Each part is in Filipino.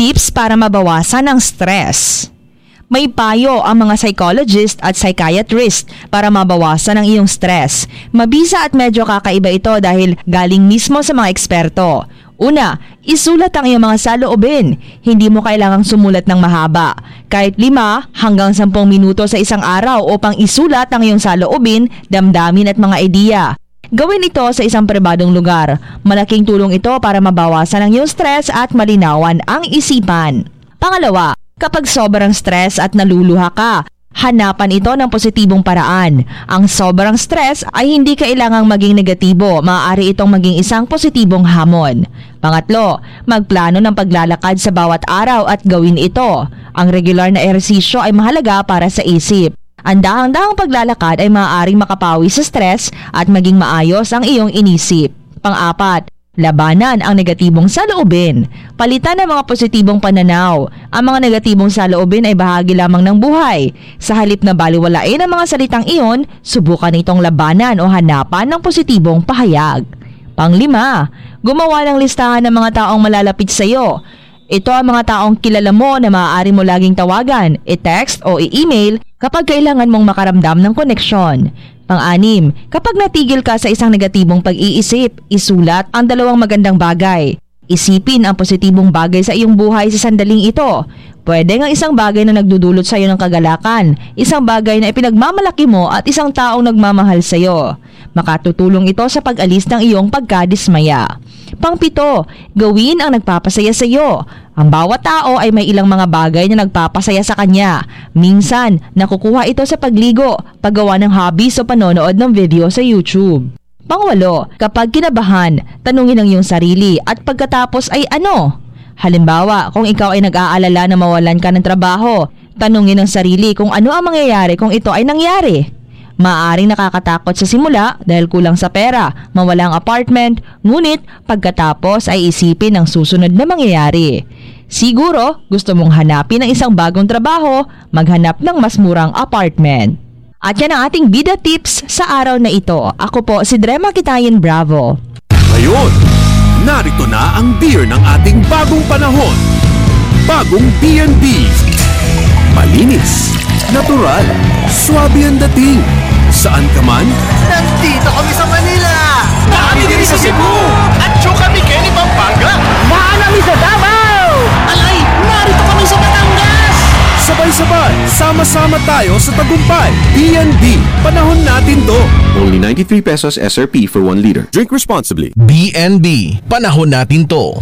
Tips para mabawasan ang stress. May payo ang mga psychologist at psychiatrist para mabawasan ang iyong stress. Mabisa at medyo kakaiba ito dahil galing mismo sa mga eksperto. Una, isulat ang iyong mga saloobin. Hindi mo kailangang sumulat ng mahaba. Kahit 5 hanggang 10 minuto sa isang araw upang isulat ang iyong saloobin, damdamin at mga ideya. Gawin ito sa isang pribadong lugar. Malaking tulong ito para mabawasan ang iyong stress at malinawan ang isipan. Pangalawa, kapag sobrang stress at naluluha ka, hanapan ito ng positibong paraan. Ang sobrang stress ay hindi kailangang maging negatibo, maaari itong maging isang positibong hamon. Pangatlo, magplano ng paglalakad sa bawat araw at gawin ito. Ang regular na ehersisyo ay mahalaga para sa isip. Ang dahang-dahang paglalakad ay maaaring makapawi sa stress at maging maayos ang iyong inisip. Pang-apat, labanan ang negatibong saloobin. Palitan ang mga positibong pananaw. Ang mga negatibong saloobin ay bahagi lamang ng buhay. Sa halip na baliwalain ang mga salitang iyon, subukan itong labanan o hanapan ng positibong pahayag. Panglima, gumawa ng listahan ng mga taong malalapit sa iyo. Ito ang mga taong kilala mo na maaari mo laging tawagan, i-text o i-email kapag kailangan mong makaramdam ng koneksyon. Pang-anim, kapag natigil ka sa isang negatibong pag-iisip, isulat ang dalawang magandang bagay. Isipin ang positibong bagay sa iyong buhay sa sandaling ito. Pwede nga isang bagay na nagdudulot sa iyo ng kagalakan, isang bagay na ipinagmamalaki mo at isang taong nagmamahal sa iyo. Makatutulong ito sa pag-alis ng iyong pagkadismaya. Pangpito, gawin ang nagpapasaya sa iyo. Ang bawat tao ay may ilang mga bagay na nagpapasaya sa kanya. Minsan, nakukuha ito sa pagligo, paggawa ng hobbies o panonood ng video sa YouTube. Pangwalo, kapag kinabahan, tanungin ang iyong sarili at pagkatapos ay ano? Halimbawa, kung ikaw ay nag-aalala na mawalan ka ng trabaho, tanungin ang sarili kung ano ang mangyayari kung ito ay nangyari. Maaring nakakatakot sa simula dahil kulang sa pera, mawala ang apartment, ngunit pagkatapos ay isipin ang susunod na mangyayari. Siguro gusto mong hanapin ang isang bagong trabaho, maghanap ng mas murang apartment. At yan ang ating bida tips sa araw na ito. Ako po si Drema Kitayin Bravo. Ngayon, narito na ang beer ng ating bagong panahon. Bagong B&B. Malinis, natural, swabe ang dating. Saan ka man, Nandito kami sa Manila! Kami din sa Cebu! At syo kami Kenny Pampanga! Maanami sa Davao! Alay, narito kami sa Batangas! sabay-sabay, sama-sama tayo sa tagumpay. B&B, panahon natin to. Only 93 pesos SRP for 1 liter. Drink responsibly. BNB. Panahon natin to.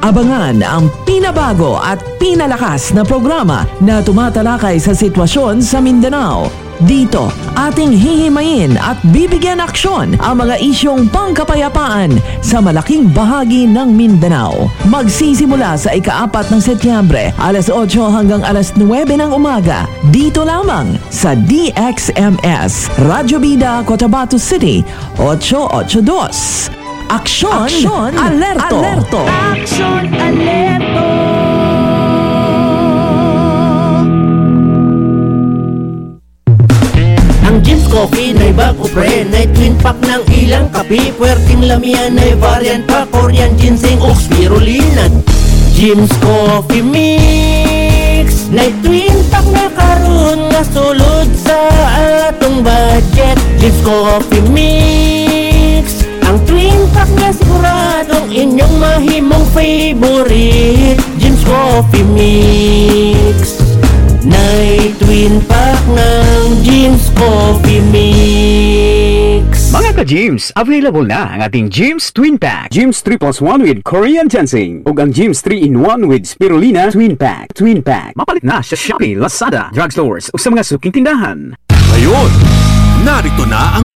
Abangan ang pinabago at pinalakas na programa na tumatalakay sa sitwasyon sa Mindanao. Dito, ating hihimayin at bibigyan aksyon ang mga isyong pangkapayapaan sa malaking bahagi ng Mindanao. Magsisimula sa ikaapat ng Setyembre, alas 8 hanggang alas 9 ng umaga. Dito lamang sa DXMS, Radyo Bida, Cotabato City, 882. Aksyon, Aksyon alerto. alerto. Coffee na bago pre Na twin pack ng ilang kape. Puwerting lamian na variant pa Korean ginseng o spirulina Jim's Coffee Mix. Na twin pack na karon Nga sulod sa atong budget. Jim's Coffee Mix. Ang twin pack nga siguradong inyong mahimong favorite. Jim's Coffee Mix Ka-Gyms, available na ang ating Gyms Twin Pack. Gyms 3 plus 1 with Korean Ginseng. Ug ang Gyms 3 in 1 with Spirulina Twin Pack. Twin Pack. Mapalit na sa Shopee, Lazada, drugstores o sa mga suking tindahan. Ngayon, narito na ang